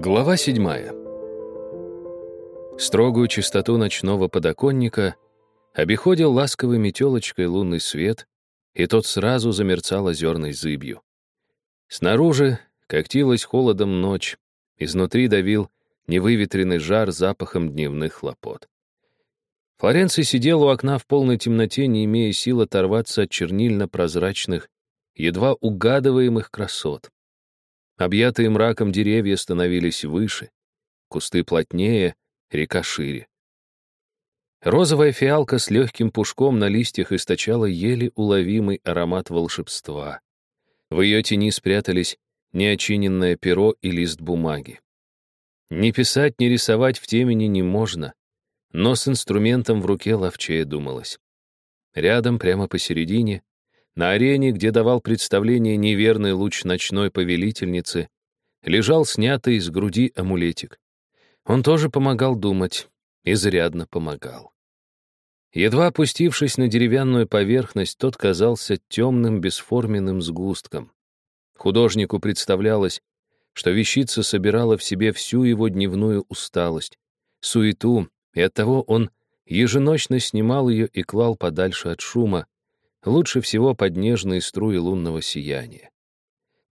Глава седьмая. Строгую чистоту ночного подоконника обиходил ласковой метелочкой лунный свет, и тот сразу замерцал озерной зыбью. Снаружи когтилась холодом ночь, изнутри давил невыветренный жар запахом дневных хлопот. Флоренций сидел у окна в полной темноте, не имея сил оторваться от чернильно-прозрачных, едва угадываемых красот. Объятые мраком деревья становились выше, кусты плотнее, река шире. Розовая фиалка с легким пушком на листьях источала еле уловимый аромат волшебства. В ее тени спрятались неочиненное перо и лист бумаги. Не писать, не рисовать в темени не можно, но с инструментом в руке ловчее думалось. Рядом, прямо посередине, на арене, где давал представление неверный луч ночной повелительницы, лежал снятый из груди амулетик. Он тоже помогал думать, изрядно помогал. Едва опустившись на деревянную поверхность, тот казался темным бесформенным сгустком. Художнику представлялось, что вещица собирала в себе всю его дневную усталость, суету, и оттого он еженочно снимал ее и клал подальше от шума, лучше всего под нежные струи лунного сияния.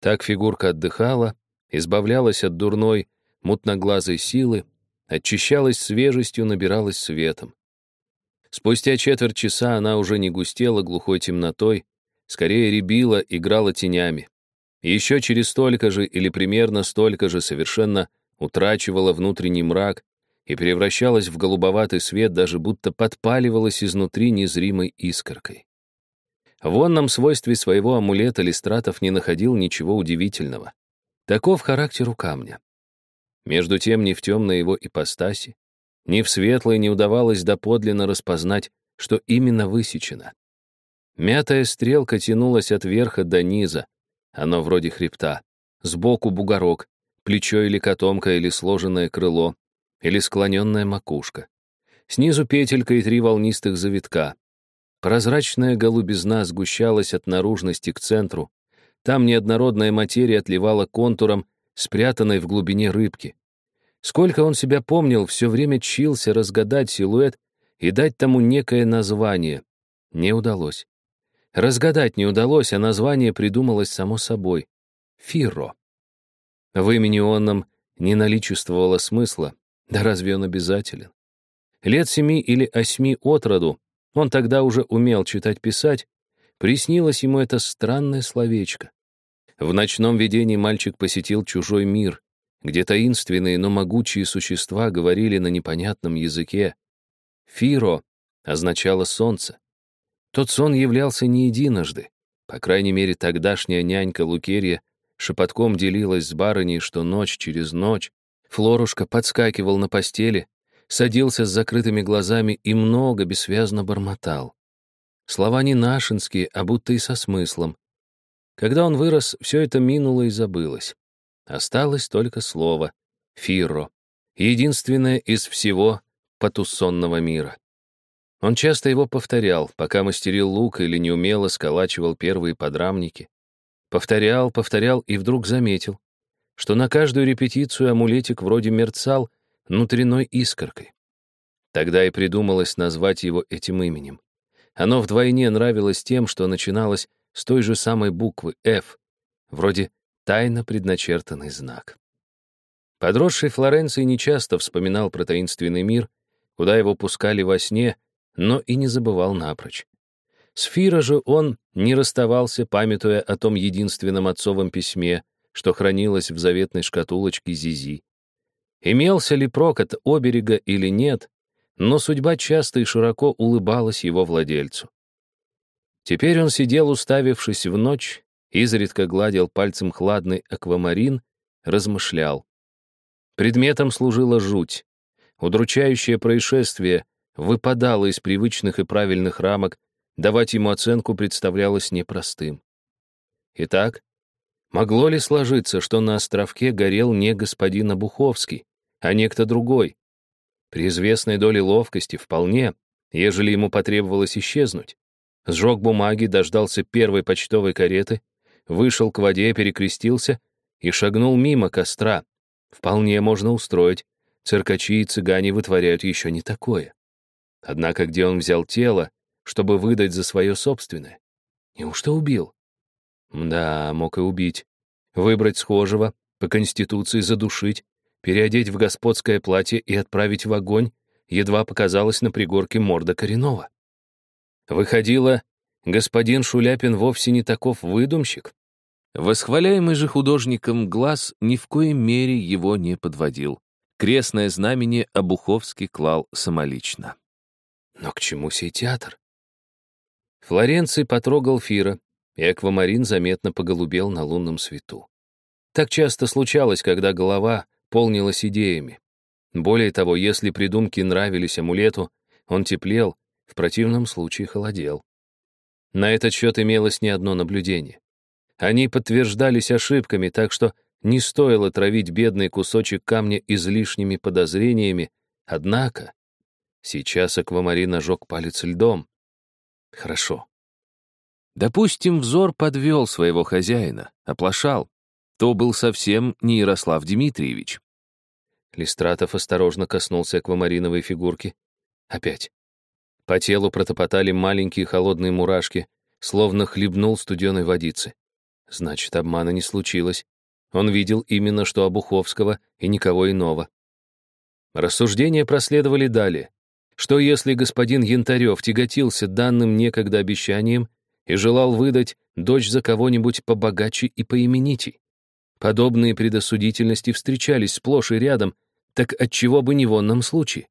Так фигурка отдыхала, избавлялась от дурной, мутноглазой силы, очищалась свежестью, набиралась светом. Спустя четверть часа она уже не густела глухой темнотой, скорее рябила, играла тенями. И еще через столько же или примерно столько же совершенно утрачивала внутренний мрак и превращалась в голубоватый свет, даже будто подпаливалась изнутри незримой искоркой. В онном свойстве своего амулета Листратов не находил ничего удивительного. Таков характер у камня. Между тем ни в темной его ипостаси, ни в светлой не удавалось доподлинно распознать, что именно высечено. Мятая стрелка тянулась от верха до низа, оно вроде хребта, сбоку бугорок, плечо или котомка, или сложенное крыло, или склоненная макушка. Снизу петелька и три волнистых завитка. Прозрачная голубизна сгущалась от наружности к центру. Там неоднородная материя отливала контуром, спрятанной в глубине рыбки. Сколько он себя помнил, все время чился разгадать силуэт и дать тому некое название. Не удалось. Разгадать не удалось, а название придумалось само собой. Фирро. В имени онном не наличествовало смысла, да разве он обязателен? Лет семи или восьми от роду он тогда уже умел читать-писать, приснилось ему это странное словечко. В ночном видении мальчик посетил чужой мир, где таинственные, но могучие существа говорили на непонятном языке. «Фиро» означало «солнце». Тот сон являлся не единожды. По крайней мере, тогдашняя нянька Лукерья шепотком делилась с барыней, что ночь через ночь Флорушка подскакивал на постели, садился с закрытыми глазами и много бессвязно бормотал. Слова не нашинские, а будто и со смыслом. Когда он вырос, все это минуло и забылось. Осталось только слово «фирро», единственное из всего потуссонного мира. Он часто его повторял, пока мастерил лук или неумело сколачивал первые подрамники. Повторял, повторял и вдруг заметил, что на каждую репетицию амулетик вроде мерцал, внутренной искоркой. Тогда и придумалось назвать его этим именем. Оно вдвойне нравилось тем, что начиналось с той же самой буквы «Ф», вроде тайно предначертанный знак. Подросший Флоренций нечасто вспоминал про таинственный мир, куда его пускали во сне, но и не забывал напрочь. С Фира же он не расставался, памятуя о том единственном отцовом письме, что хранилось в заветной шкатулочке Зизи. Имелся ли прок от оберега или нет, но судьба часто и широко улыбалась его владельцу. Теперь он сидел, уставившись в ночь, изредка гладил пальцем хладный аквамарин, размышлял. Предметом служила жуть. Удручающее происшествие выпадало из привычных и правильных рамок, давать ему оценку представлялось непростым. Итак, могло ли сложиться, что на островке горел не господин Обуховский, а некто другой. При известной доле ловкости вполне, ежели ему потребовалось исчезнуть. Сжег бумаги, дождался первой почтовой кареты, вышел к воде, перекрестился и шагнул мимо костра, Вполне можно устроить. Циркачи и цыгане вытворяют еще не такое. Однако где он взял тело, чтобы выдать за свое собственное? Неужто убил? Да, мог и убить. Выбрать схожего, по конституции задушить, переодеть в господское платье и отправить в огонь, едва показалась на пригорке морда Коренова. Выходило, господин Шуляпин вовсе не таков выдумщик. Восхваляемый же художником глаз ни в коей мере его не подводил. Крестное знамение Обуховский клал самолично. Но к чему сей театр? Флоренций потрогал Фира, и аквамарин заметно поголубел на лунном свету. Так часто случалось, когда голова полнилась идеями. Более того, если придумки нравились амулету, он теплел, в противном случае холодел. На этот счет имелось не одно наблюдение. Они подтверждались ошибками, так что не стоило травить бедный кусочек камня излишними подозрениями, однако сейчас аквамарин ожег палец льдом. Хорошо. Допустим, взор подвел своего хозяина, оплошал. То был совсем не Ярослав Дмитриевич. Листратов осторожно коснулся аквамариновой фигурки. Опять. По телу протопотали маленькие холодные мурашки, словно хлебнул студеной водицы. Значит, обмана не случилось. Он видел именно что Обуховского и никого иного. Рассуждения проследовали далее. Что если господин Янтарев тяготился данным некогда обещанием и желал выдать дочь за кого-нибудь побогаче и поименитей? Подобные предосудительности встречались сплошь и рядом, так отчего бы не в онном случае?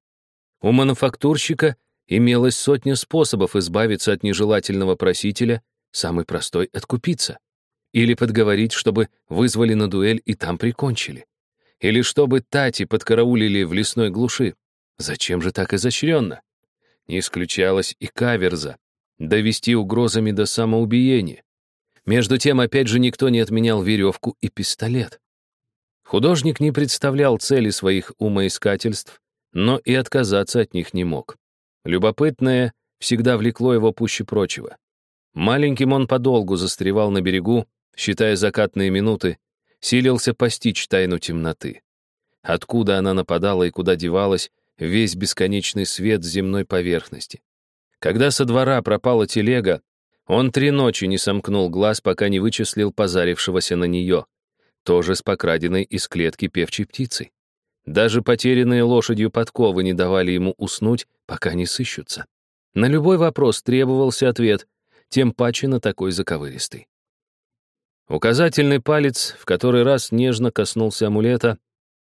У мануфактурщика имелось сотня способов избавиться от нежелательного просителя, самый простой — откупиться. Или подговорить, чтобы вызвали на дуэль и там прикончили. Или чтобы Тати подкараулили в лесной глуши. Зачем же так изощренно? Не исключалась и каверза — довести угрозами до самоубиения. Между тем, опять же, никто не отменял веревку и пистолет. Художник не представлял цели своих умоискательств, но и отказаться от них не мог. Любопытное всегда влекло его пуще прочего. Маленьким он подолгу застревал на берегу, считая закатные минуты, силился постичь тайну темноты. Откуда она нападала и куда девалась, весь бесконечный свет земной поверхности. Когда со двора пропала телега, он три ночи не сомкнул глаз, пока не вычислил позарившегося на нее, тоже с покраденной из клетки певчей птицей. Даже потерянные лошадью подковы не давали ему уснуть, пока не сыщутся. На любой вопрос требовался ответ, тем паче на такой заковыристый. Указательный палец в который раз нежно коснулся амулета,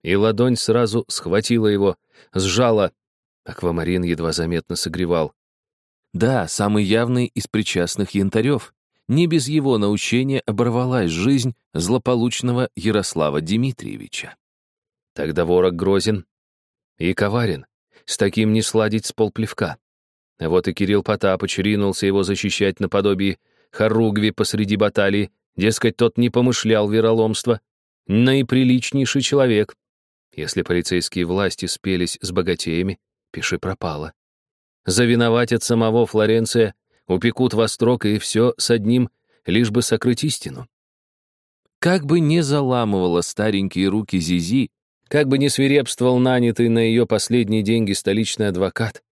и ладонь сразу схватила его, сжала. Аквамарин едва заметно согревал. Да, самый явный из причастных янтарев. Не без его научения оборвалась жизнь злополучного Ярослава Дмитриевича. Тогда ворог грозен и коварен. С таким не сладить с полплевка. Вот и Кирилл Потапыч ринулся его защищать наподобие Харугви посреди баталии, дескать, тот не помышлял вероломства. Наиприличнейший человек. Если полицейские власти спелись с богатеями, пиши пропало. Завиноватят самого Флоренция, упекут во строк и все с одним, лишь бы сокрыть истину. Как бы не заламывала старенькие руки Зизи, как бы не свирепствовал нанятый на ее последние деньги столичный адвокат,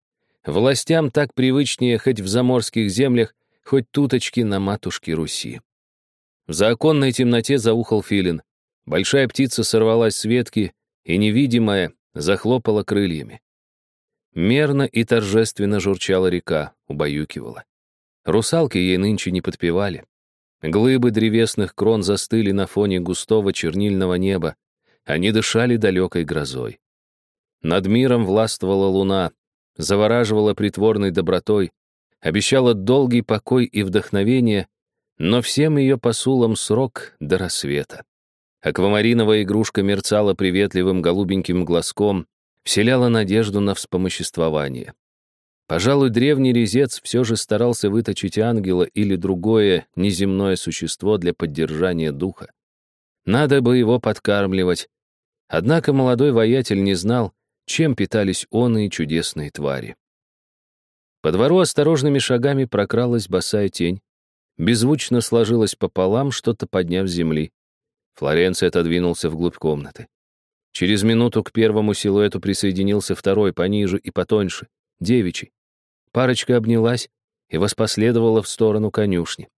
властям так привычнее хоть в заморских землях, хоть туточки на матушке Руси. В законной темноте заухал филин. Большая птица сорвалась с ветки и, невидимая, захлопала крыльями. Мерно и торжественно журчала река, убаюкивала. Русалки ей нынче не подпевали. Глыбы древесных крон застыли на фоне густого чернильного неба. Они дышали далекой грозой. Над миром властвовала луна, завораживала притворной добротой, обещала долгий покой и вдохновение, но всем ее посулам срок до рассвета. Аквамариновая игрушка мерцала приветливым голубеньким глазком, вселяла надежду на вспомоществование. Пожалуй, древний резец все же старался выточить ангела или другое неземное существо для поддержания духа. Надо бы его подкармливать. Однако молодой воятель не знал, чем питались он и чудесные твари. По двору осторожными шагами прокралась босая тень, беззвучно сложилась пополам, что-то подняв с земли. Флоренция отодвинулся вглубь комнаты. Через минуту к первому силуэту присоединился второй, пониже и потоньше, девичий. Парочка обнялась и воспоследовала в сторону конюшни.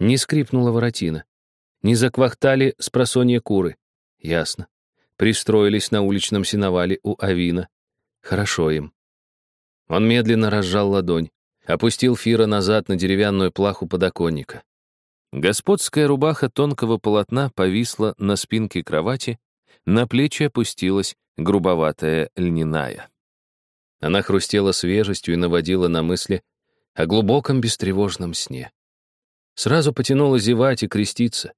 Не скрипнула воротина. Не заквахтали с просонья куры. Ясно. Пристроились на уличном сеновале у Авина. Хорошо им. Он медленно разжал ладонь, опустил Фира назад на деревянную плаху подоконника. Господская рубаха тонкого полотна повисла на спинке кровати, на плечи опустилась грубоватая льняная. Она хрустела свежестью и наводила на мысли о глубоком бестревожном сне. Сразу потянуло зевать и креститься.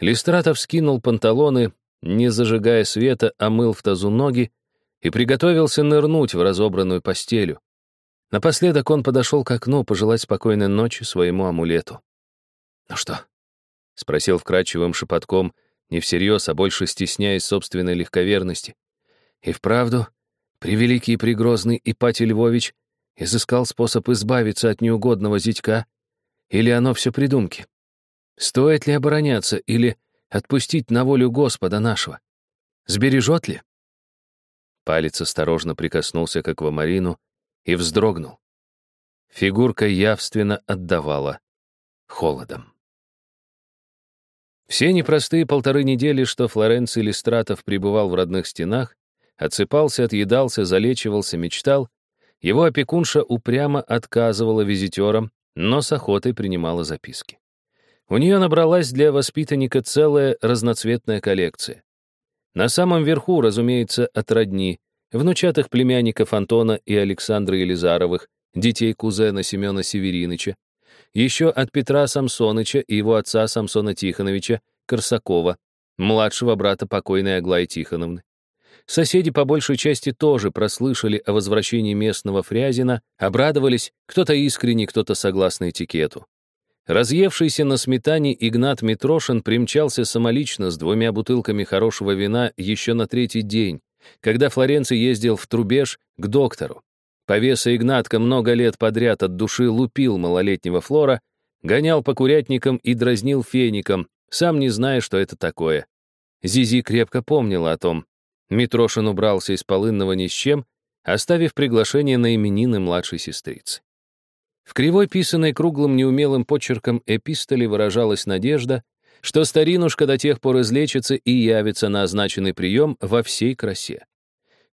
Листратов скинул панталоны, не зажигая света, омыл в тазу ноги и приготовился нырнуть в разобранную постелю. Напоследок он подошел к окну пожелать спокойной ночи своему амулету. «Ну что?» — спросил вкрадчивым шепотком, не всерьез, а больше стесняясь собственной легковерности. И вправду, превеликий пригрозный Ипатий Львович изыскал способ избавиться от неугодного зятька, или оно все придумки? Стоит ли обороняться или отпустить на волю Господа нашего? Сбережет ли? Палец осторожно прикоснулся к аквамарину и вздрогнул. Фигурка явственно отдавала холодом. Все непростые полторы недели, что Флоренций Листратов пребывал в родных стенах, отсыпался, отъедался, залечивался, мечтал, его опекунша упрямо отказывала визитерам, но с охотой принимала записки. У нее набралась для воспитанника целая разноцветная коллекция. На самом верху, разумеется, от родни, внучатых племянников Антона и Александры Елизаровых, детей кузена Семена Севериныча, еще от Петра Самсоныча и его отца Самсона Тихоновича Корсакова, младшего брата покойной Аглаи Тихоновны. Соседи по большей части тоже прослышали о возвращении местного Фрязина, обрадовались, кто-то искренне, кто-то согласно этикету. Разъевшийся на сметане Игнат Митрошин примчался самолично с двумя бутылками хорошего вина еще на третий день, когда Флоренций ездил в Трубеж к доктору. Повеса Игнатка много лет подряд от души лупил малолетнего Флора, гонял по курятникам и дразнил феником, сам не зная, что это такое. Зизи крепко помнила о том, Митрошин убрался из полынного ни с чем, оставив приглашение на именины младшей сестрицы. В кривой писанной круглым неумелым почерком эпистоле выражалась надежда, что старинушка до тех пор излечится и явится на означенный прием во всей красе.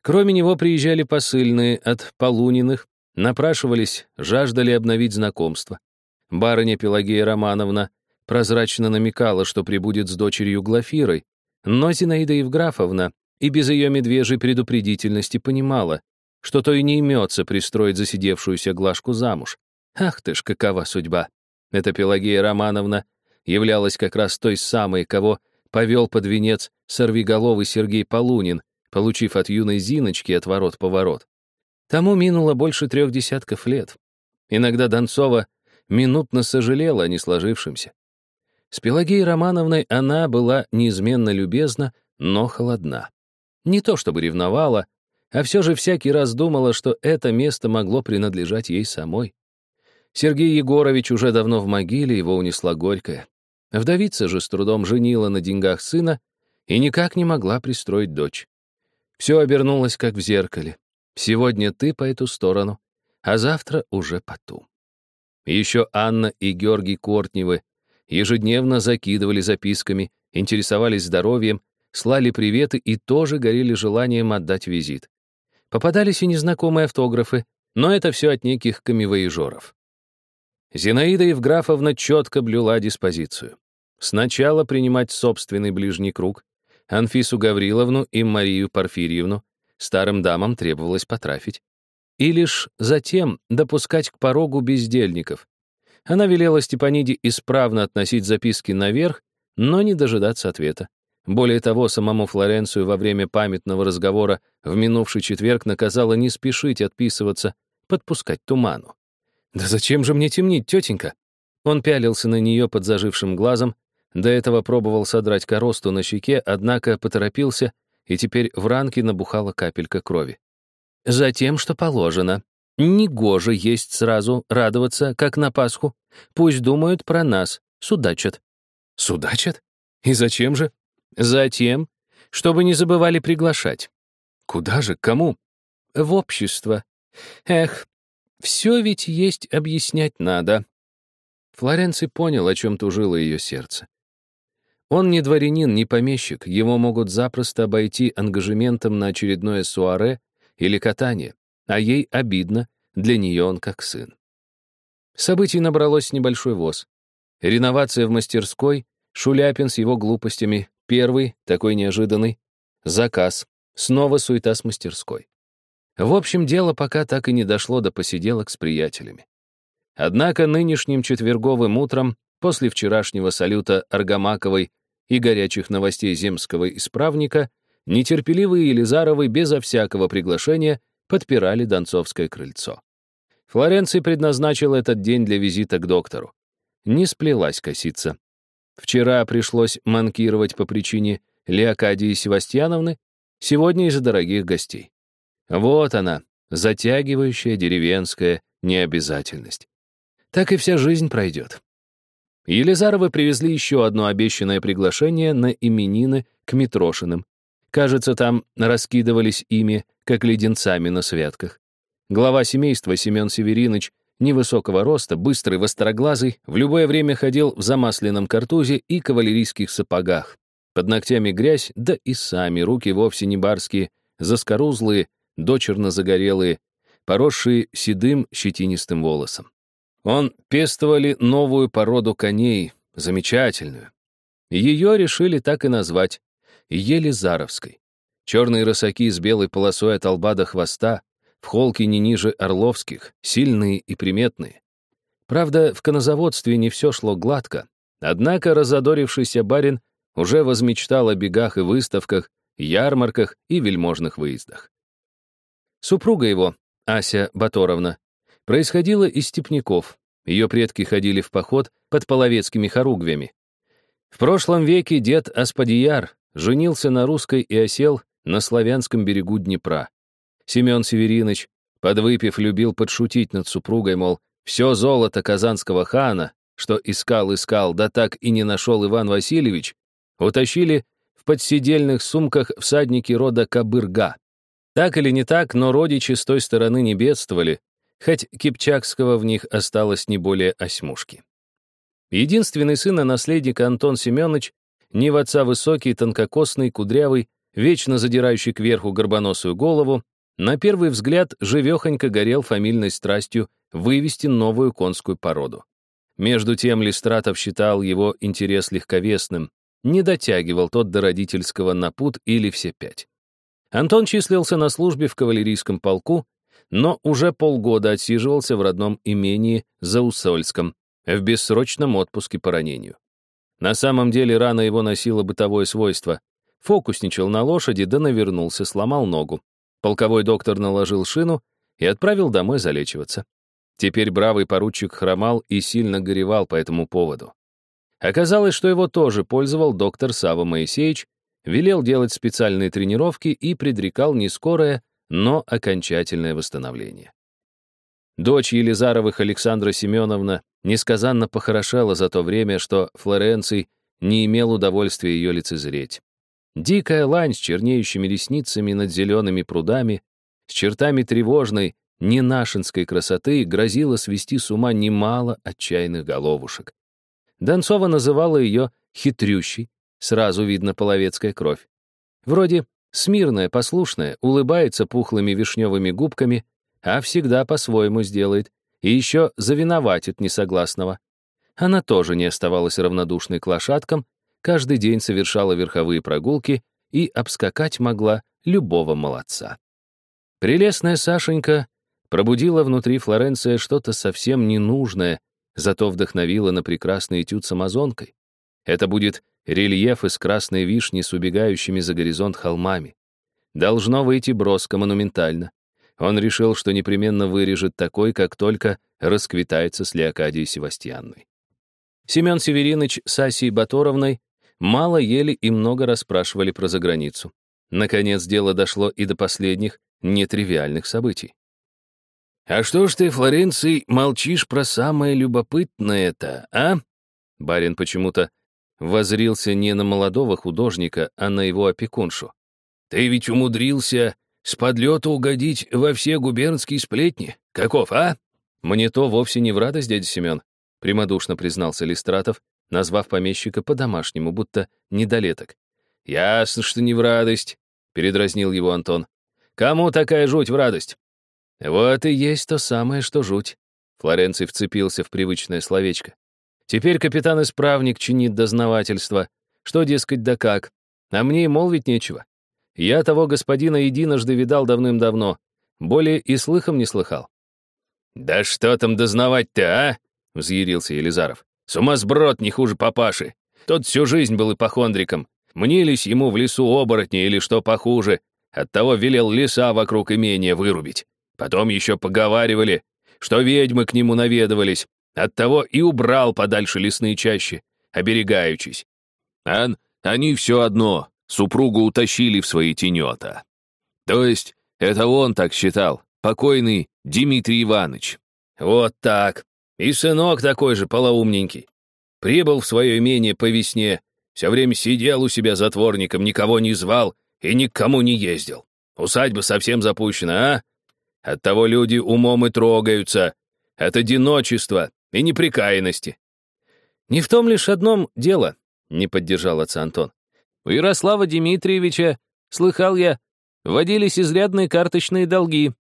Кроме него приезжали посыльные от Полуниных, напрашивались, жаждали обновить знакомство. Барыня Пелагея Романовна прозрачно намекала, что прибудет с дочерью Глафирой, но Зинаида Евграфовна и без ее медвежьей предупредительности понимала, что то и не имется пристроить засидевшуюся Глашку замуж. Ах ты ж, какова судьба! Эта Пелагея Романовна являлась как раз той самой, кого повел под венец сорвиголовый Сергей Полунин, получив от юной Зиночки отворот-поворот. Тому минуло больше трех десятков лет. Иногда Донцова минутно сожалела о несложившемся. С Пелагеей Романовной она была неизменно любезна, но холодна. Не то чтобы ревновала, а все же всякий раз думала, что это место могло принадлежать ей самой. Сергей Егорович уже давно в могиле, его унесла горькая. Вдовица же с трудом женила на деньгах сына и никак не могла пристроить дочь. Все обернулось, как в зеркале. Сегодня ты по эту сторону, а завтра уже по ту. Еще Анна и Георгий Кортневы ежедневно закидывали записками, интересовались здоровьем слали приветы и тоже горели желанием отдать визит. Попадались и незнакомые автографы, но это все от неких камевоежоров. Зинаида Евграфовна четко блюла диспозицию. Сначала принимать собственный ближний круг, Анфису Гавриловну и Марию Порфирьевну, старым дамам требовалось потрафить, и лишь затем допускать к порогу бездельников. Она велела Степаниде исправно относить записки наверх, но не дожидаться ответа. Более того, самому Флоренцию во время памятного разговора в минувший четверг наказала не спешить отписываться, подпускать туману. «Да зачем же мне темнить, тетенька?» Он пялился на нее под зажившим глазом, до этого пробовал содрать коросту на щеке, однако поторопился, и теперь в ранке набухала капелька крови. «Затем, что положено. Негоже есть сразу, радоваться, как на Пасху. Пусть думают про нас, судачат». «Судачат? И зачем же?» Затем, Чтобы не забывали приглашать. Куда же, кому? В общество. Эх, все ведь есть объяснять надо. Флоренций понял, о чем тужило ее сердце. Он не дворянин, не помещик, его могут запросто обойти ангажементом на очередное суаре или катание, а ей обидно, для нее он как сын. Событий набралось небольшой воз. Реновация в мастерской, Шуляпин с его глупостями, первый, такой неожиданный, заказ, снова суета с мастерской. В общем, дело пока так и не дошло до посиделок с приятелями. Однако нынешним четверговым утром, после вчерашнего салюта Аргамаковой и горячих новостей земского исправника, нетерпеливые Елизаровы безо всякого приглашения подпирали Донцовское крыльцо. Флоренций предназначил этот день для визита к доктору. Не сплелась косица. Вчера пришлось манкировать по причине Леокадии Севастьяновны, сегодня из-за дорогих гостей. Вот она, затягивающая деревенская необязательность. Так и вся жизнь пройдет. Елизаровы привезли еще одно обещанное приглашение на именины к Митрошиным. Кажется, там раскидывались ими, как леденцами на святках. Глава семейства Семен Северинович, невысокого роста, быстрый, востроглазый, в любое время ходил в замасленном картузе и кавалерийских сапогах. Под ногтями грязь, да и сами руки вовсе не барские, заскорузлые, дочерно загорелые, поросшие седым щетинистым волосом. Он пестовали новую породу коней, замечательную. Ее решили так и назвать — Елизаровской. Черные рысаки с белой полосой от лба до хвоста, в холке не ниже орловских, сильные и приметные. Правда, в конозаводстве не все шло гладко, однако разодорившийся барин уже возмечтал о бегах и выставках, ярмарках и вельможных выездах. Супруга его, Ася Баторовна, происходила из степняков. Ее предки ходили в поход под половецкими хоругвями. В прошлом веке дед Аспадияр женился на русской и осел на славянском берегу Днепра. Семен Северинович, подвыпив, любил подшутить над супругой, мол, все золото казанского хана, что искал-искал, да так и не нашел Иван Васильевич, утащили в подсидельных сумках всадники рода Кабырга. Так или не так, но родичи с той стороны не бедствовали, хоть Кипчакского в них осталось не более осьмушки. Единственный сын и наследник Антон Семенович, не в отца высокий, тонкокосный, кудрявый, вечно задирающий кверху горбоносую голову, на первый взгляд живехонько горел фамильной страстью вывести новую конскую породу. Между тем Листратов считал его интерес легковесным, не дотягивал тот до родительского на пут или все пять. Антон числился на службе в кавалерийском полку, но уже полгода отсиживался в родном имении за Усольском, в бессрочном отпуске по ранению. На самом деле рана его носила бытовое свойство. Фокусничал на лошади, да навернулся, сломал ногу. Полковой доктор наложил шину и отправил домой залечиваться. Теперь бравый поручик хромал и сильно горевал по этому поводу. Оказалось, что его тоже пользовал доктор Сава Моисеевич, велел делать специальные тренировки и предрекал не скорое, но окончательное восстановление. Дочь Елизаровых Александра Семеновна несказанно похорошела за то время, что Флоренций не имел удовольствия ее лицезреть. Дикая лань с чернеющими ресницами над зелеными прудами, с чертами тревожной, ненашинской красоты грозила свести с ума немало отчаянных головушек. Донцова называла ее хитрющей, сразу видно половецкая кровь. Вроде Смирная, послушная, улыбается пухлыми вишневыми губками, а всегда по-своему сделает, и еще завиноватит несогласного. Она тоже не оставалась равнодушной к лошадкам, каждый день совершала верховые прогулки и обскакать могла любого молодца. Прелестная Сашенька пробудила внутри Флоренция что-то совсем ненужное, зато вдохновила на прекрасный этюд с амазонкой. Это будет рельеф из красной вишни с убегающими за горизонт холмами. Должно выйти броско монументально. Он решил, что непременно вырежет такой, как только расквитается с Леокадией Севастьянной. Семен Северинович с Асей Баторовной мало ели и много расспрашивали про заграницу. Наконец, дело дошло и до последних нетривиальных событий. «А что ж ты, Флоренций, молчишь про самое любопытное это, а?» Барин почему-то возрился не на молодого художника, а на его опекуншу. «Ты ведь умудрился с подлета угодить во все губернские сплетни. Каков, а?» «Мне то вовсе не в радость, дядя Семен», — прямодушно признался Листратов, назвав помещика по-домашнему, будто недолеток. «Ясно, что не в радость», — передразнил его Антон. «Кому такая жуть в радость?» «Вот и есть то самое, что жуть», — Флоренций вцепился в привычное словечко. «Теперь капитан-исправник чинит дознавательство. Что, дескать, да как? А мне и молвить нечего. Я того господина единожды видал давным-давно. Более и слыхом не слыхал». «Да что там дознавать-то, а?» — взъярился Елизаров. «Сумасброд не хуже папаши. Тот всю жизнь был ипохондриком. Мнились ему в лесу оборотни или что похуже. Оттого велел леса вокруг имения вырубить. Потом еще поговаривали, что ведьмы к нему наведывались. Оттого и убрал подальше лесные чащи, оберегаючись. А они все одно, супругу утащили в свои тенета. То есть, это он так считал, покойный Дмитрий Иванович. Вот так. И сынок такой же полоумненький. Прибыл в свое имение по весне, все время сидел у себя затворником, никого не звал и никому не ездил. Усадьба совсем запущена, а? Оттого люди умом и трогаются. От одиночества и неприкаянности. Не в том лишь одном дело, не поддержал отца Антон. У Ярослава Дмитриевича, слыхал я, водились изрядные карточные долги.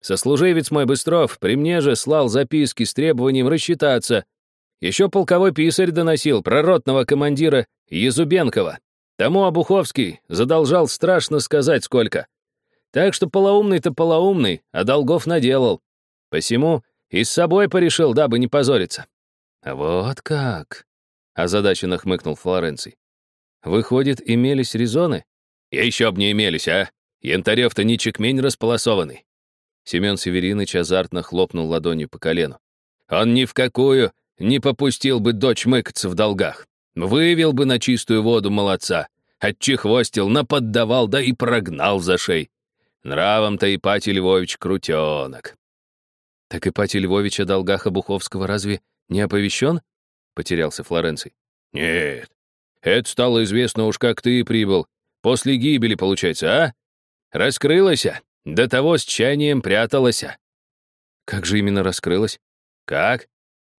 Сослуживец мой Быстров при мне же слал записки с требованием рассчитаться. Еще полковой писарь доносил про ротного командира Езубенкова. Тому Обуховский задолжал страшно сказать сколько. Так что полоумный-то полоумный, а долгов наделал. Посему и с собой порешил, дабы не позориться. Вот как, озадаченно хмыкнул Флоренций. Выходит, имелись резоны? И еще б не имелись, а? Янтарев-то не чекмень располосованный. Семен Севериныч азартно хлопнул ладонью по колену. Он ни в какую не попустил бы дочь мыкаться в долгах. Вывел бы на чистую воду молодца, отчехвостил, наподдавал, да и прогнал за шей. Нравом-то Ипатий Львович крутенок. Так Ипатий Львович о долгах Обуховского разве не оповещен? Потерялся Флоренций. Нет, это стало известно уж как ты прибыл. После гибели, получается, а? Раскрылась, до того с чаянием пряталась. Как же именно раскрылась? Как?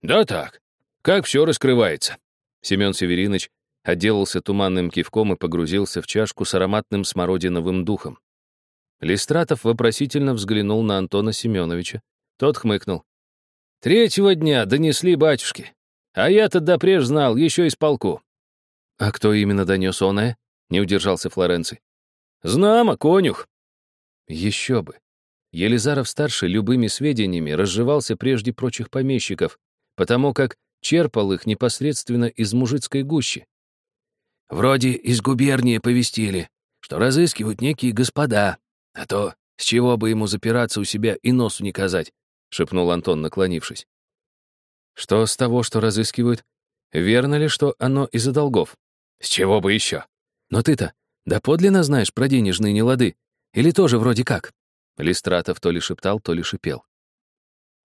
Да так. Как все раскрывается. Семен Северинович отделался туманным кивком и погрузился в чашку с ароматным смородиновым духом. Листратов вопросительно взглянул на Антона Семеновича. Тот хмыкнул. «Третьего дня донесли батюшки. А я-то допреж знал, еще из полку». «А кто именно донес оное?» — не удержался Флоренций. «Знамо, конюх». Еще бы. Елизаров-старший любыми сведениями разживался прежде прочих помещиков, потому как черпал их непосредственно из мужицкой гущи. «Вроде из губернии повестили, что разыскивают некие господа, а то с чего бы ему запираться у себя и носу не казать», — шепнул Антон, наклонившись. «Что с того, что разыскивают? Верно ли, что оно из-за долгов? С чего бы еще? Но ты-то доподлинно знаешь про денежные нелады? Или тоже вроде как?» Листратов то ли шептал, то ли шипел.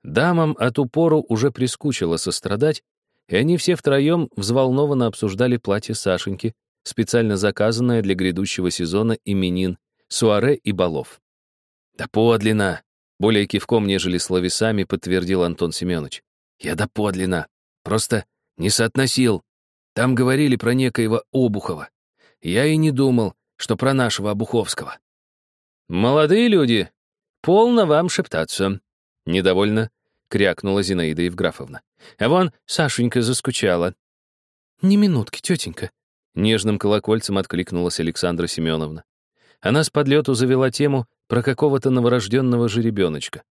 Дамам от упору уже прискучило сострадать, и они все втроем взволнованно обсуждали платье Сашеньки, специально заказанное для грядущего сезона именин, суаре и балов. «Да подлинно!» — более кивком, нежели словесами, подтвердил Антон Семенович. «Я да подлинно. Просто не соотносил. Там говорили про некоего Обухова. Я и не думал, что про нашего Обуховского». «Молодые люди, полно вам шептаться», Недовольно крякнула Зинаида Евграфовна. А вон Сашенька заскучала. «Ни минутки, тетенька», — нежным колокольцем откликнулась Александра Семеновна. Она с подлету завела тему про какого-то новорожденного жеребеночка.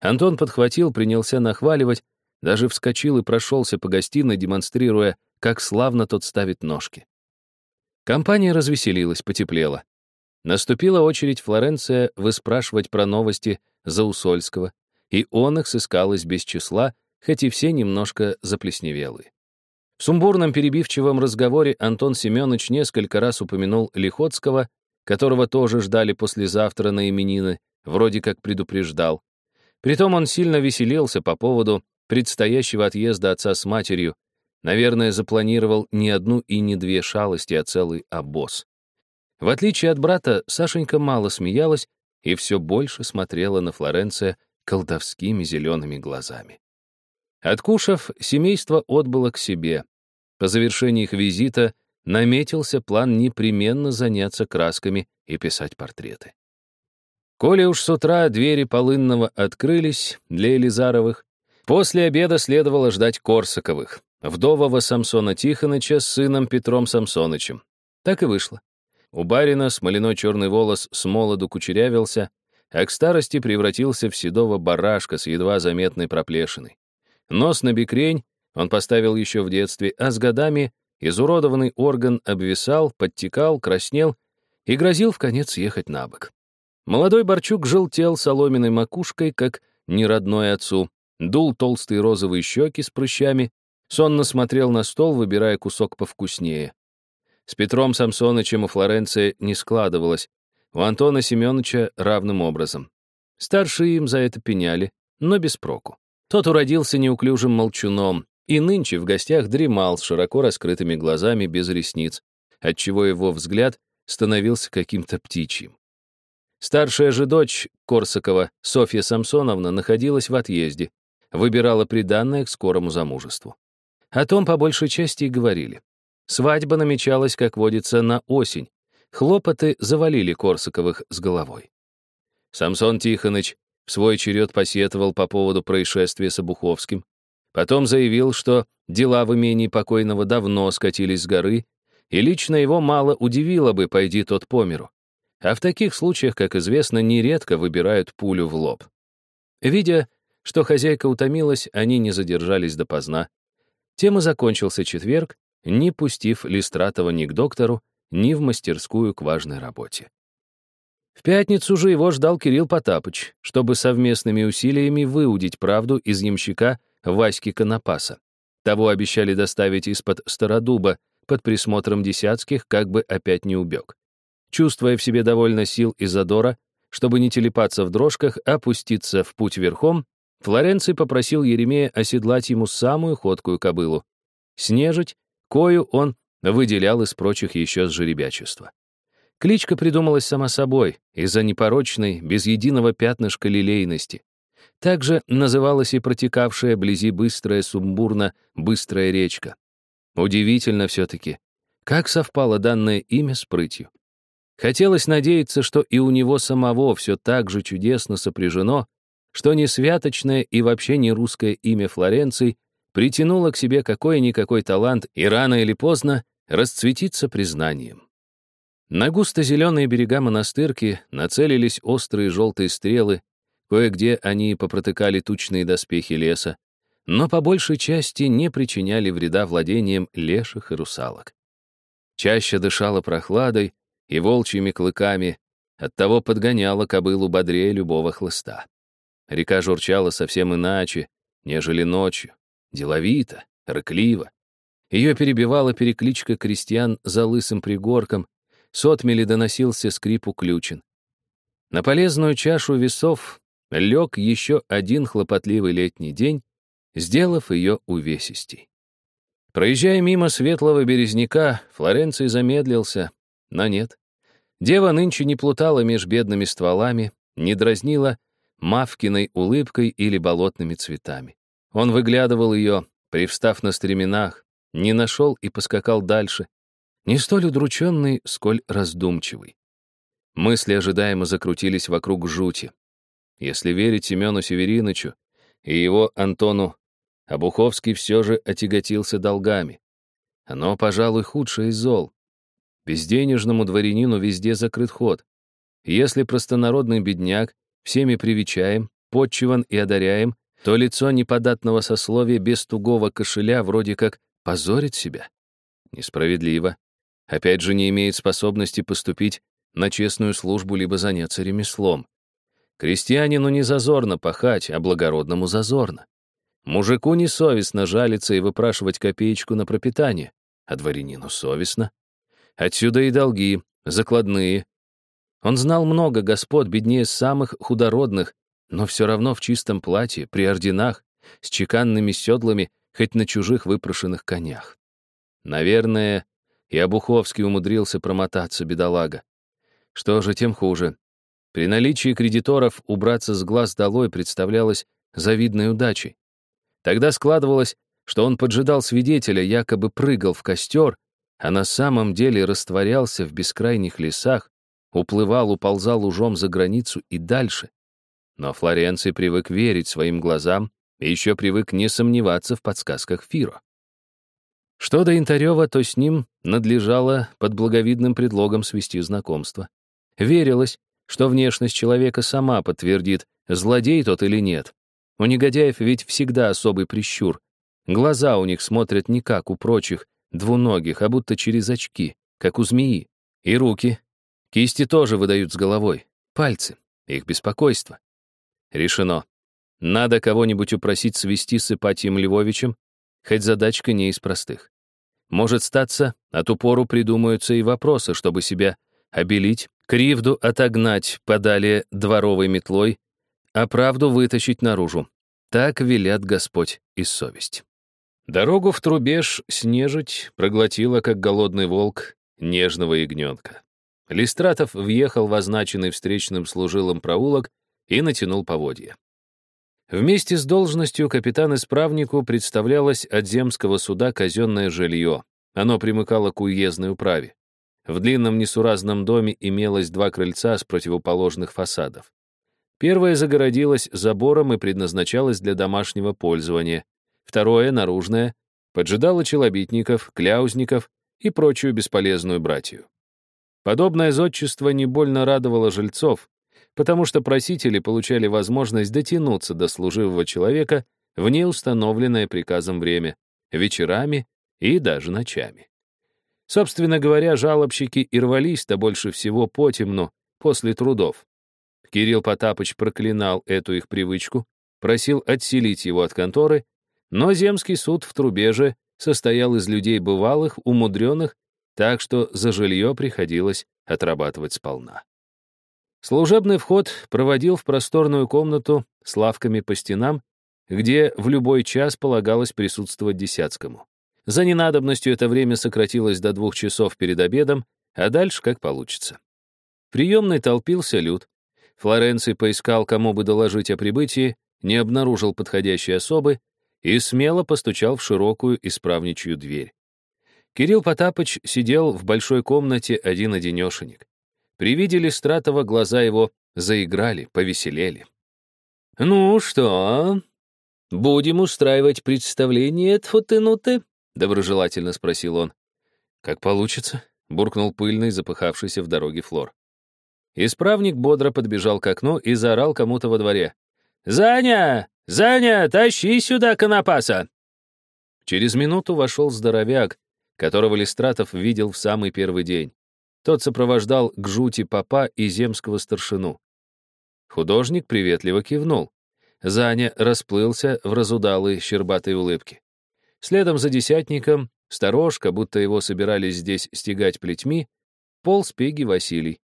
Антон подхватил, принялся нахваливать, даже вскочил и прошелся по гостиной, демонстрируя, как славно тот ставит ножки. Компания развеселилась, потеплела. Наступила очередь Флоренция выспрашивать про новости Заусольского, и он их сыскалось без числа, хоть и все немножко заплесневелые. В сумбурном перебивчивом разговоре Антон Семенович несколько раз упомянул Лихотского, которого тоже ждали послезавтра на именины, вроде как предупреждал. Притом он сильно веселился по поводу предстоящего отъезда отца с матерью, Наверное, запланировал не одну и не две шалости, а целый обоз. В отличие от брата, Сашенька мало смеялась и все больше смотрела на Флоренция колдовскими зелеными глазами. Откушав, семейство отбыло к себе. По завершении их визита наметился план непременно заняться красками и писать портреты. Коли уж с утра двери Полынного открылись для Елизаровых, после обеда следовало ждать Корсаковых, вдового Самсона Тихоныча с сыном Петром Самсонычем. Так и вышло. У барина смоляной черный волос с молоду кучерявился, а к старости превратился в седого барашка с едва заметной проплешиной. Нос на бекрень он поставил еще в детстве, а с годами изуродованный орган обвисал, подтекал, краснел и грозил в конец ехать на бок. Молодой Борчук желтел соломенной макушкой, как неродной отцу, дул толстые розовые щеки с прыщами, сонно смотрел на стол, выбирая кусок повкуснее. С Петром Самсонычем у Флоренции не складывалось, у Антона Семеновича равным образом. Старшие им за это пеняли, но без проку. Тот уродился неуклюжим молчуном и нынче в гостях дремал с широко раскрытыми глазами без ресниц, отчего его взгляд становился каким-то птичьим. Старшая же дочь Корсакова, Софья Самсоновна, находилась в отъезде, выбирала приданное к скорому замужеству. О том по большей части и говорили. Свадьба намечалась, как водится, на осень. Хлопоты завалили Корсаковых с головой. Самсон Тихоныч в свой черед посетовал по поводу происшествия с Обуховским. Потом заявил, что дела в имении покойного давно скатились с горы, и лично его мало удивило бы, пойди тот по миру. А в таких случаях, как известно, нередко выбирают пулю в лоб. Видя, что хозяйка утомилась, они не задержались допоздна. Тем и закончился четверг, не пустив Листратова ни к доктору, ни в мастерскую к важной работе. В пятницу же его ждал Кирилл Потапыч, чтобы совместными усилиями выудить правду из ямщика Васьки Конопаса. Того обещали доставить из-под Стародуба под присмотром десятских, как бы опять не убег. Чувствуя в себе довольно сил и задора, чтобы не телепаться в дрожках, а пуститься в путь верхом, Флоренций попросил Еремея оседлать ему самую ходкую кобылу. Снежить, кою он выделял из прочих еще с жеребячества. Кличка придумалась сама собой, из-за непорочной, без единого пятнышка лилейности. Также называлась и протекавшая вблизи быстрая сумбурно быстрая речка. Удивительно все-таки, как совпало данное имя с прытью. Хотелось надеяться, что и у него самого все так же чудесно сопряжено, что не святочное и вообще не русское имя Флоренций притянуло к себе какой-никакой талант и рано или поздно расцветится признанием. На густо-зеленые берега монастырки нацелились острые желтые стрелы, кое-где они попротыкали тучные доспехи леса, но по большей части не причиняли вреда владениям леших и русалок. Чаще дышала прохладой и волчьими клыками, оттого подгоняла кобылу бодрее любого хлыста. Река журчала совсем иначе, нежели ночью, деловито, рыкливо. Ее перебивала перекличка крестьян за лысым пригорком, с отмели доносился скрип уключен. На полезную чашу весов лег еще один хлопотливый летний день, сделав ее увесистей. Проезжая мимо светлого березняка, Флоренций замедлился, но нет. Дева нынче не плутала меж бедными стволами, не дразнила мавкиной улыбкой или болотными цветами. Он выглядывал ее, привстав на стременах, не нашел и поскакал дальше, не столь удрученный, сколь раздумчивый. Мысли ожидаемо закрутились вокруг жути. Если верить Семену Северинычу и его Антону, Обуховский все же отяготился долгами. Оно, пожалуй, худшее из зол. Безденежному дворянину везде закрыт ход. Если простонародный бедняк всеми привечаем, подчиван и одаряем, то лицо неподатного сословия без тугого кошеля вроде как позорит себя. Несправедливо опять же не имеет способности поступить на честную службу либо заняться ремеслом. Крестьянину не зазорно пахать, а благородному зазорно. Мужику не совестно жалиться и выпрашивать копеечку на пропитание, а дворянину совестно. Отсюда и долги, закладные. Он знал много господ, беднее самых худородных, но все равно в чистом платье, при орденах, с чеканными седлами, хоть на чужих выпрошенных конях. Наверное, и Обуховский умудрился промотаться, бедолага. Что же, тем хуже. При наличии кредиторов убраться с глаз долой представлялось завидной удачей. Тогда складывалось, что он поджидал свидетеля, якобы прыгал в костер, а на самом деле растворялся в бескрайних лесах, уплывал, уползал ужом за границу и дальше. Но Флоренций привык верить своим глазам и еще привык не сомневаться в подсказках Фиро. Что до Интарева, то с ним надлежало под благовидным предлогом свести знакомство. Верилось, что внешность человека сама подтвердит, злодей тот или нет. У негодяев ведь всегда особый прищур. Глаза у них смотрят не как у прочих, двуногих, а будто через очки, как у змеи. И руки. Кисти тоже выдают с головой. Пальцы. Их беспокойство. Решено. Надо кого-нибудь упросить свести с Ипатием Львовичем, хоть задачка не из простых. Может статься, от упору придумаются и вопросы, чтобы себя обелить, кривду отогнать подалее дворовой метлой, а правду вытащить наружу. Так велят Господь и совесть. Дорогу в трубеж снежить проглотила, как голодный волк, нежного ягненка. Листратов въехал в означенный встречным служилом проулок и натянул поводья. Вместе с должностью капитан-исправнику представлялось от земского суда казенное жилье. Оно примыкало к уездной управе. В длинном несуразном доме имелось два крыльца с противоположных фасадов. Первое загородилось забором и предназначалось для домашнего пользования. Второе, наружное, поджидало челобитников, кляузников и прочую бесполезную братью. Подобное зодчество не больно радовало жильцов, потому что просители получали возможность дотянуться до служивого человека в неустановленное приказом время, вечерами и даже ночами. Собственно говоря, жалобщики и рвались-то больше всего потемну, после трудов. Кирилл Потапыч проклинал эту их привычку, просил отселить его от конторы, но земский суд в Трубеже состоял из людей бывалых, умудренных, так что за жилье приходилось отрабатывать сполна. Служебный вход проводил в просторную комнату с лавками по стенам, где в любой час полагалось присутствовать десятскому. За ненадобностью это время сократилось до двух часов перед обедом, а дальше как получится. В приемной толпился люд. Флоренций поискал, кому бы доложить о прибытии, не обнаружил подходящей особы и смело постучал в широкую исправничью дверь. Кирилл Потапыч сидел в большой комнате один-одинешенек. При виде Листратова глаза его заиграли, повеселели. «Ну что, будем устраивать представление, тфу-ты-ну-ты?» — доброжелательно спросил он. «Как получится», — буркнул пыльный, запыхавшийся в дороге Флор. Исправник бодро подбежал к окну и заорал кому-то во дворе. «Заня! Заня, тащи сюда конопаса!» Через минуту вошел здоровяк, которого Листратов видел в самый первый день. Тот сопровождал к жути папа и земского старшину. Художник приветливо кивнул. Заня расплылся в разудалой щербатой улыбке. Следом за десятником, сторожка, будто его собирались здесь стегать плетьми, полз Пеги Василий.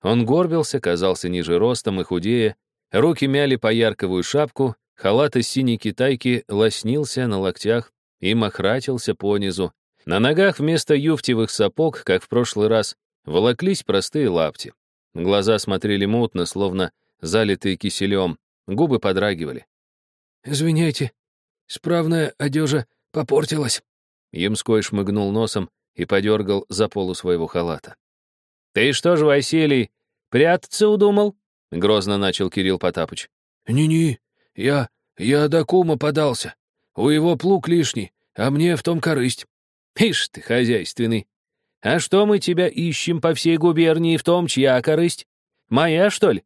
Он горбился, казался ниже ростом и худее, руки мяли по ярковую шапку, халат из синей китайки лоснился на локтях и махратился понизу. На ногах вместо юфтевых сапог, как в прошлый раз, волоклись простые лапти. Глаза смотрели мутно, словно залитые киселем, губы подрагивали. «Извиняйте, справная одежа попортилась». Ямской шмыгнул носом и подергал за полу своего халата. «Ты что ж, Василий, прятаться удумал?» — грозно начал Кирилл Потапыч. «Не-не, я... я до кума подался. У его плуг лишний, а мне в том корысть». «Ишь ты, хозяйственный. А что мы тебя ищем по всей губернии в том, чья корысть? Моя, что ли?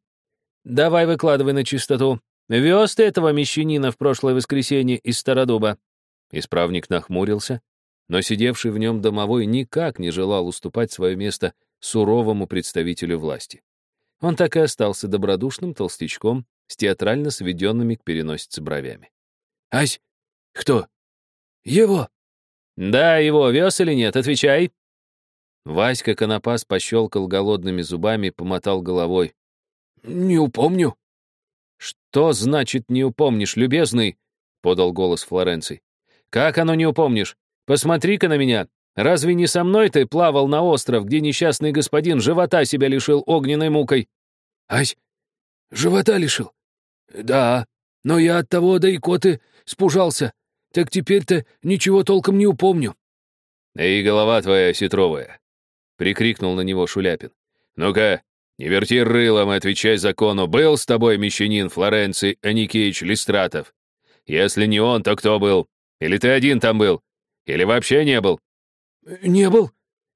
Давай выкладывай на чистоту. Вез ты этого мещанина в прошлое воскресенье из Стародуба?» Исправник нахмурился, но сидевший в нем домовой никак не желал уступать свое место суровому представителю власти. Он так и остался добродушным толстячком с театрально сведенными к переносице бровями. «Ась, кто? Его?» «Да, его вез или нет? Отвечай!» Васька Конопас пощелкал голодными зубами, помотал головой. «Не упомню». «Что значит «не упомнишь, любезный?» — подал голос Флоренций. Как оно не упомнишь? Посмотри-ка на меня. Разве не со мной ты плавал на остров, где несчастный господин живота себя лишил огненной мукой? Ась, живота лишил? Да, но я от того, да и коты, спужался. Так теперь-то ничего толком не упомню. И голова твоя сетровая, — прикрикнул на него Шуляпин. Ну-ка, не верти рылом и отвечай закону. Был с тобой мещанин Флоренций Аникеевич Листратов? Если не он, то кто был? Или ты один там был? Или вообще не был?» «Не был».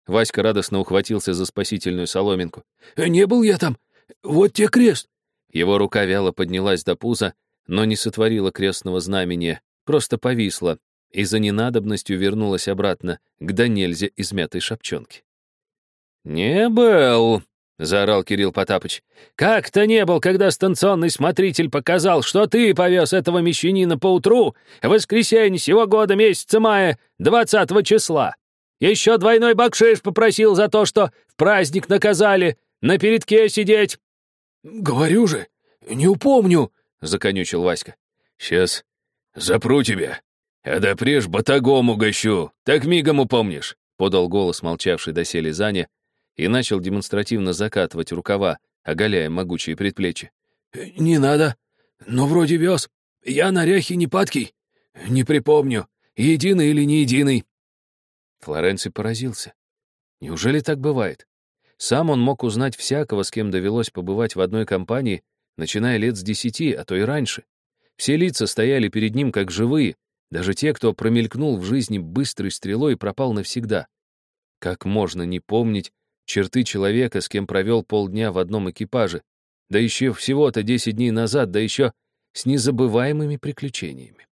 Васька радостно ухватился за спасительную соломинку. «Не был я там. Вот те крест». Его рука вяло поднялась до пуза, но не сотворила крестного знамения, просто повисла и за ненадобностью вернулась обратно к да нельзя измятой шапчонке. «Не был», — заорал Кирилл Потапыч. «Как-то не был, когда станционный смотритель показал, что ты повез этого мещанина поутру, в воскресенье сего года месяца мая, двадцатого числа. Еще двойной бакшиш попросил за то, что в праздник наказали, на передке сидеть». «Говорю же, не упомню», — законючил Васька. «Сейчас запру тебя, а допреж батагом угощу, так мигом упомнишь», — подал голос молчавший доселе Заня, и начал демонстративно закатывать рукава, оголяя могучие предплечья. «Не надо, но вроде вез. Я на ряхе не падкий. Не припомню, единый или не единый». Флоренций поразился. Неужели так бывает? Сам он мог узнать всякого, с кем довелось побывать в одной компании, начиная лет с десяти, а то и раньше. Все лица стояли перед ним как живые, даже те, кто промелькнул в жизни быстрой стрелой и пропал навсегда. Как можно не помнить черты человека, с кем провел полдня в одном экипаже, да еще всего-то 10 дней назад, да еще с незабываемыми приключениями.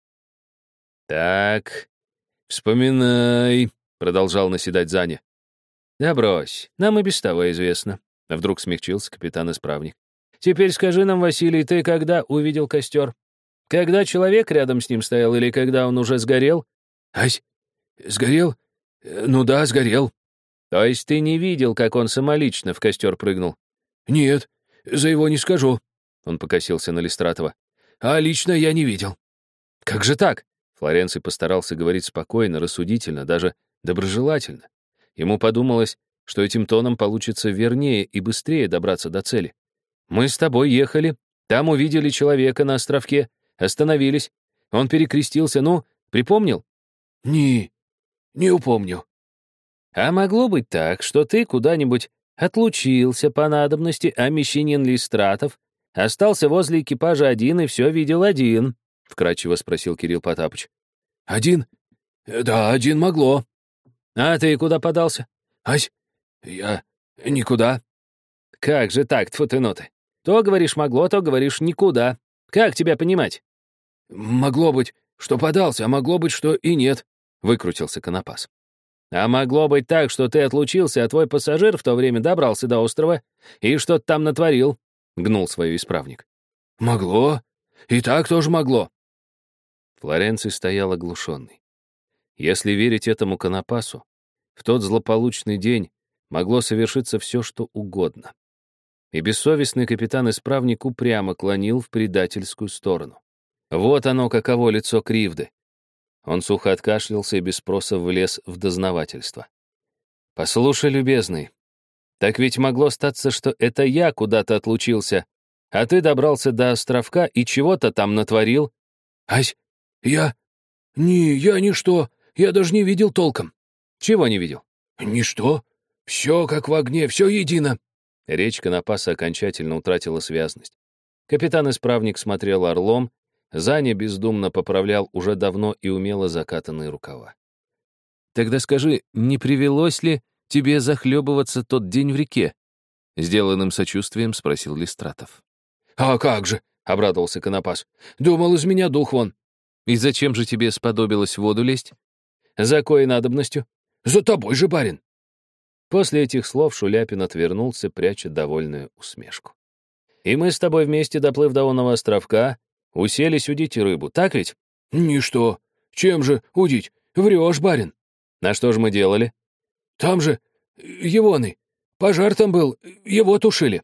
«Так, вспоминай», — продолжал наседать Заня. «Да брось, нам и без того известно», — вдруг смягчился капитан-исправник. «Теперь скажи нам, Василий, ты когда увидел костер? Когда человек рядом с ним стоял или когда он уже сгорел?» «Ась, сгорел? Ну да, сгорел», то есть ты не видел, как он самолично в костер прыгнул? Нет, за его не скажу. Он покосился на Листратова. А лично я не видел. Как же так? Флоренций постарался говорить спокойно, рассудительно, даже доброжелательно. Ему подумалось, что этим тоном получится вернее и быстрее добраться до цели. Мы с тобой ехали, там увидели человека на островке, остановились. Он перекрестился, ну, припомнил? Не, не упомню. А могло быть так, что ты куда-нибудь отлучился по надобности, а мещанин Листратов остался возле экипажа один и все видел один?» — вкратчиво спросил Кирилл Потапыч. «Один? Да, один могло». «А ты куда подался?» «Ась, я никуда». «Как же так, тьфу ты ноты? То говоришь могло, то говоришь никуда. Как тебя понимать?» «Могло быть, что подался, а могло быть, что и нет», — выкрутился Конопас. А могло быть так, что ты отлучился, а твой пассажир в то время добрался до острова и что-то там натворил», — гнул свою исправник. «Могло. И так тоже могло». Флоренций стоял оглушенный. Если верить этому конопасу, в тот злополучный день могло совершиться все, что угодно. И бессовестный капитан-исправник упрямо клонил в предательскую сторону. Вот оно, каково лицо Кривды. Он сухо откашлялся и без спроса влез в дознавательство. «Послушай, любезный, так ведь могло статься, что это я куда-то отлучился, а ты добрался до островка и чего-то там натворил?» «Ась, я... Не, я ничто, я даже не видел толком». «Чего не видел?» «Ничто. Все как в огне, все едино». Речка Напаса окончательно утратила связность. Капитан-исправник смотрел орлом, Заня бездумно поправлял уже давно и умело закатанные рукава. «Тогда скажи, не привелось ли тебе захлебываться тот день в реке?» Сделанным сочувствием спросил Листратов. «А как же!» — обрадовался Конопас. «Думал, из меня дух вон». «И зачем же тебе сподобилось в воду лезть?» «За кое надобностью?» «За тобой же, барин!» После этих слов Шуляпин отвернулся, пряча довольную усмешку. «И мы с тобой вместе, доплыв до онного островка, Уселись удить рыбу, так ведь? Ничто. Чем же удить? Врешь, барин. На что же мы делали? Там же егоны. Пожар там был, его тушили.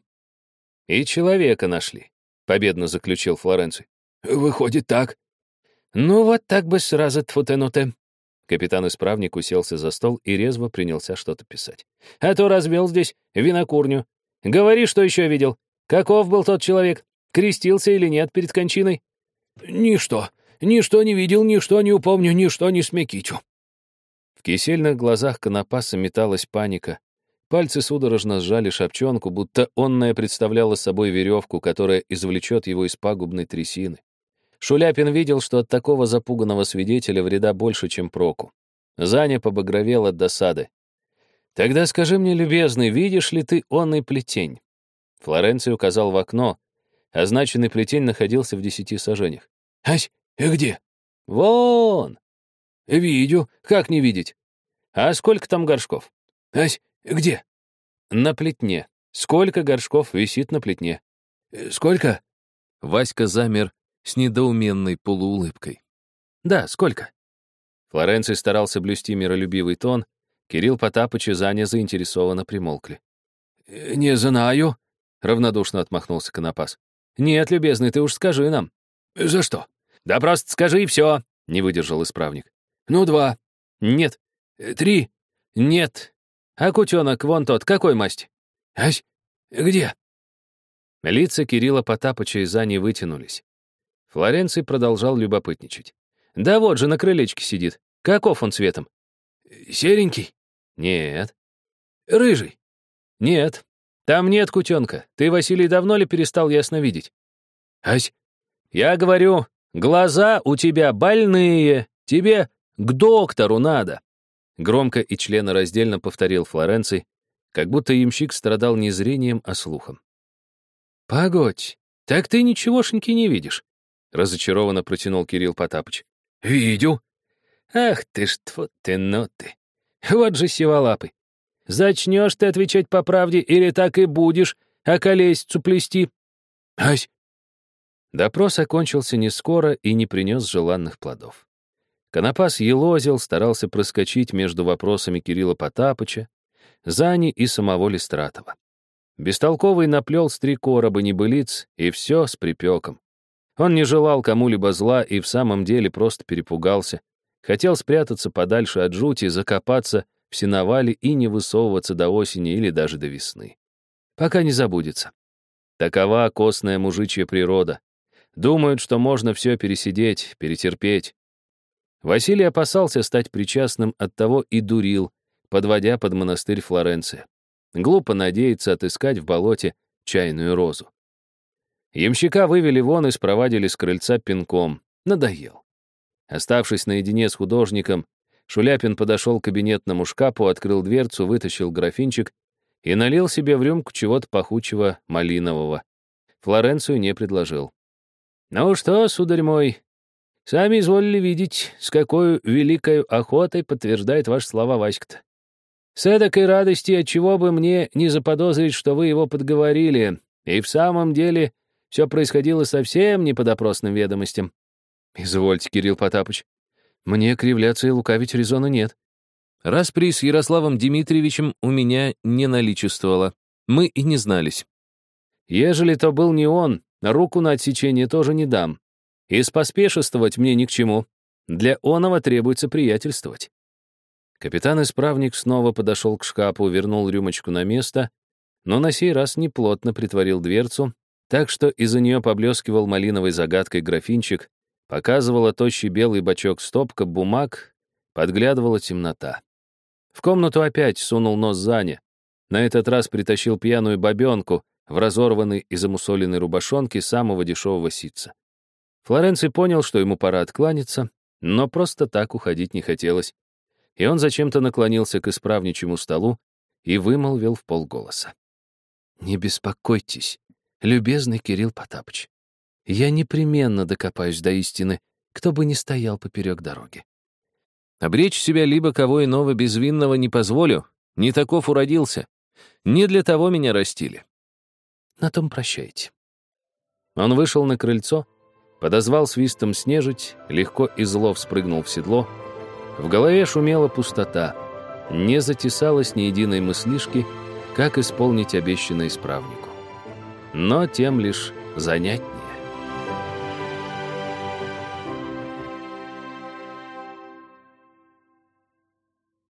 И человека нашли, победно заключил Флоренций. Выходит так. Ну вот так бы сразу тфутенуте. Капитан-исправник уселся за стол и резво принялся что-то писать. А то разбил здесь винокурню. Говори, что еще видел. Каков был тот человек? Крестился или нет перед кончиной? Ничто. Ничто не видел, ничто не упомню, ничто не смекичу. В кисельных глазах Конопаса металась паника. Пальцы судорожно сжали шапчонку, будто онная представляла собой веревку, которая извлечет его из пагубной трясины. Шуляпин видел, что от такого запуганного свидетеля вреда больше, чем проку. Заня побагровел от досады. «Тогда скажи мне, любезный, видишь ли ты онный плетень?» Флоренций указал в окно. Означенный плетень находился в десяти сажениях. «Ась, где?» «Вон!» «Видю. Как не видеть?» «А сколько там горшков?» «Ась, где?» «На плетне. Сколько горшков висит на плетне?» «Сколько?» Васька замер с недоуменной полуулыбкой. «Да, сколько?» Флоренций старался блюсти миролюбивый тон, Кирилл Потапыч и Заня заинтересованно примолкли. «Не знаю», — равнодушно отмахнулся Конопас. «Нет, любезный, ты уж скажи нам». «За что?» «Да просто скажи и все», — не выдержал исправник. «Ну, два». «Нет». «Три». «Нет». «А кутенок вон тот, какой масти?» «Ась, где?» Лица Кирилла Потапыча и Зани вытянулись. Флоренций продолжал любопытничать. «Да вот же на крылечке сидит. Каков он цветом?» «Серенький?» «Нет». «Рыжий?» «Нет. Там нет кутенка. Ты, Василий, давно ли перестал ясно видеть?» «Ась?» «Я говорю, глаза у тебя больные. Тебе к доктору надо». Громко и членораздельно повторил Флоренций, как будто ямщик страдал не зрением, а слухом. «Погодь, так ты ничегошеньки не видишь. Разочарованно протянул Кирилл Потапыч. «Видю». «Ах ты ж, тьфу ты, ну ты. Вот же сиволапый. Зачнешь ты отвечать по правде или так и будешь, а колесицу плести?» «Ась!» Допрос окончился не скоро и не принес желанных плодов. Конопас елозил, старался проскочить между вопросами Кирилла Потапыча, Зани и самого Листратова. Бестолковый наплел с три короба небылиц, и все с припеком. Он не желал кому-либо зла и в самом деле просто перепугался. Хотел спрятаться подальше от жути, закопаться в сеновале и не высовываться до осени или даже до весны. Пока не забудется. Такова костная мужичья природа. Думают, что можно все пересидеть, перетерпеть. Василий опасался стать причастным, от того и дурил, подводя под монастырь Флоренция. Глупо надеяться отыскать в болоте чайную розу. Ямщика вывели вон и спровадили с крыльца пинком. Надоел. Оставшись наедине с художником, Шуляпин подошел к кабинетному шкафу, открыл дверцу, вытащил графинчик и налил себе в рюмку чего-то пахучего малинового. Флоренцию не предложил. «Ну что, сударь мой, сами изволили видеть, с какой великой охотой подтверждает ваши слова Васька-то. С эдакой радости, отчего бы мне не заподозрить, что вы его подговорили, и в самом деле все происходило совсем не по допросным ведомостям. Извольте, Кирилл Потапыч. Мне кривляться и лукавить резона нет. Распри с Ярославом Дмитриевичем у меня не наличествовало. Мы и не знались. Ежели то был не он, руку на отсечение тоже не дам. И споспешествовать мне ни к чему. Для оного требуется приятельствовать. Капитан-исправник снова подошел к шкафу, вернул рюмочку на место, но на сей раз неплотно притворил дверцу, так что из-за нее поблескивал малиновой загадкой графинчик, показывала тощий белый бачок стопка бумаг, подглядывала темнота. В комнату опять сунул нос Заня. На этот раз притащил пьяную бабенку в разорванной и замусоленной рубашонке самого дешевого ситца. Флоренций понял, что ему пора откланяться, но просто так уходить не хотелось. И он зачем-то наклонился к исправничьему столу и вымолвил в полголоса. «Не беспокойтесь, любезный Кирилл Потапыч, я непременно докопаюсь до истины, кто бы ни стоял поперек дороги. Обречь себя либо кого иного безвинного не позволю, не таков уродился. Не для того меня растили. На том прощайте. Он вышел на крыльцо, подозвал свистом снежить, легко и зло спрыгнул в седло. В голове шумела пустота. Не затесалось ни единой мыслишки, как исполнить обещанное исправнику но тем лишь занять.